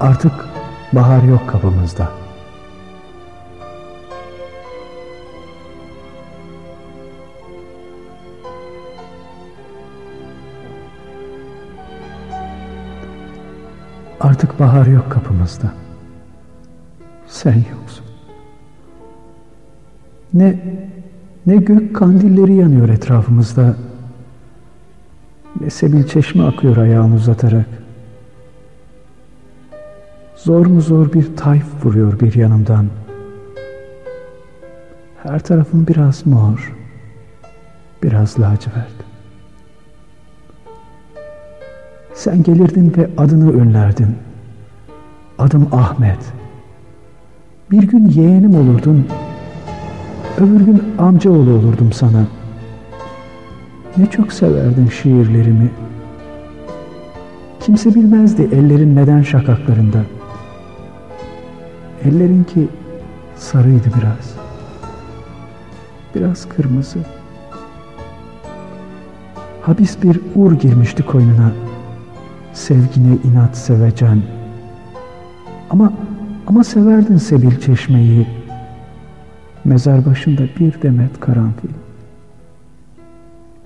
Artık bahar yok kapımızda. Artık bahar yok kapımızda. Sen yoksun. Ne ne gök kandilleri yanıyor etrafımızda. Ne sebil çeşme akıyor ayağını uzatarak. Zor mu zor bir tayf vuruyor bir yanımdan. Her tarafım biraz mor, biraz lacivert. Sen gelirdin ve adını önlerdin. Adım Ahmet. Bir gün yeğenim olurdun, öbür gün amcaoğlu olurdum sana. Ne çok severdin şiirlerimi. Kimse bilmezdi ellerin neden şakaklarında. Ellerin ki sarıydı biraz. Biraz kırmızı. Habis bir ur girmişti koynuna. Sevgine inat sevecen. Ama ama severdin Sebil çeşmeyi. Mezar başında bir demet karanfil.